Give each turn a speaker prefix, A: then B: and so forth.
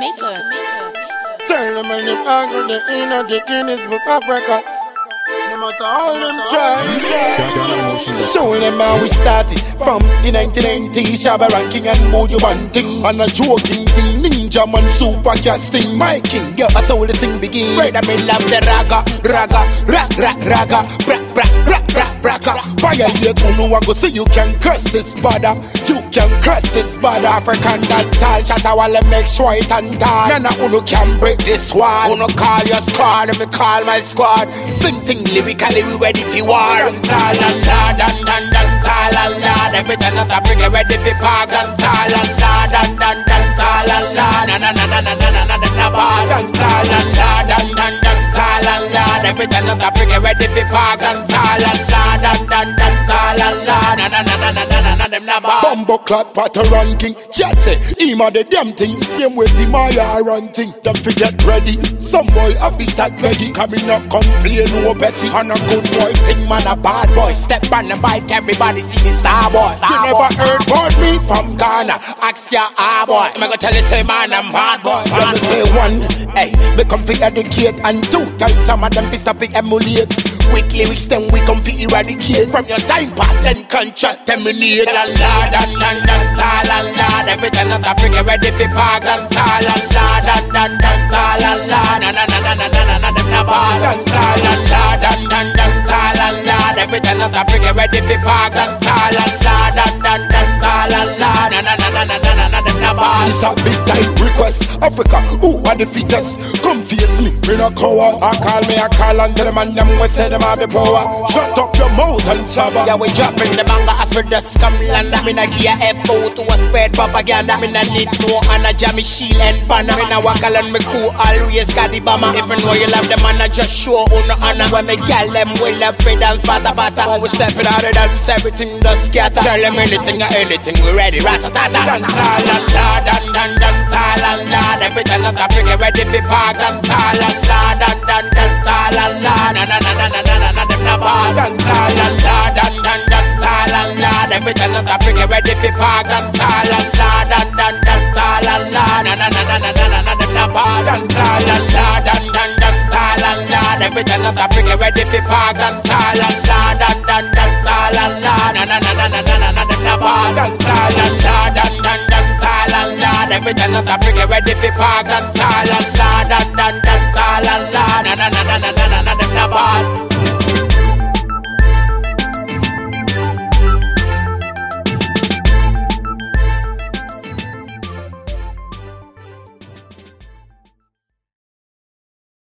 A: maker.
B: Tell them and them angle the inner the Guinness Book of Records. No matter how them try, Show them how we started from the 1990s. Shabba ranking and Mojo Banting. And a joking thing, Ninjaman super casting. My king, yeah, I saw the thing begin. Right, I mean, love the raga, raga, rag, rag, raga, brak, brak, brak, braka. Violate, no one go see you can curse this bada. You can curse this bad African dancehall. Shatta Wale I wanna make sure it and die. None of uno can break this wall. Uno call your squad, let me call my squad. Sing thing lyrically, we ready for war. Dancehall and la, dan dan dancehall and la. Every time that Africa ready for park. Dancehall and la, dan dan dancehall and la. Na na na na na na na na na na bar. Dancehall and la, dan dan dancehall and la. Every time that Africa ready for park. And la, dan dan dancehall and la. Na na na na na na na na them na bar. Bumbo clot ranking. Chat say, him a the damn thing. Same way the Maya run thing. Them forget ready. Some boy have to start begging. Coming up complain no petty. And a good boy thing man a bad boy. Step on the bike, everybody see me star boy. you never heard about me from Ghana. Ask ya ah boy. I'm gonna tell you say man I'm hard boy. Let me say one. Hey, we come fi educate and two. Tell some of them fi stop fi emulate. Weak lyrics then we come fi eradicate. From your time past then contract terminate. And and and and and. Every time ready park and tall and and and and tall and them and and and and and and. Every time ready park and tall and and and and and them a big time request. Africa, who are the fittest? Come face me, me no coward. I call me, I call and tell them and them we say them have the power. Shut up your mouth and sabba. Yeah, we dropping the manga as for the scum land. Na give a F to a spread propaganda. Me na need no Anna Jammy Shield and banner. Me na walk along me cool, always got the bomber. If you know you love them, man, I just show on the honor. When me gal them, we love free dance, bata bata. When we stepping out of dance, everything just scatter. Tell them anything or anything, we ready, ratatata. Dance all and la, dan dan dance all and la. Every time that Africa ready for park, dance all and la, dan dan dance all and la. Na na na na na na na na them na bar. Dance all and la, dan Every time that Africa ready for park, dance all and la, dan dan dance all and. Na na na na na na na na them na bar. Dance all and la, dan dan dance all and la. Every time that Africa ready for park, dance all and la, dan dan dance all and. Na na na na na na na na them na bar. Dance all and la, dan dan dance all and la. Every time that Africa ready for park, dance all and la, dan dan dance all and la. Na na na na na na na na bar.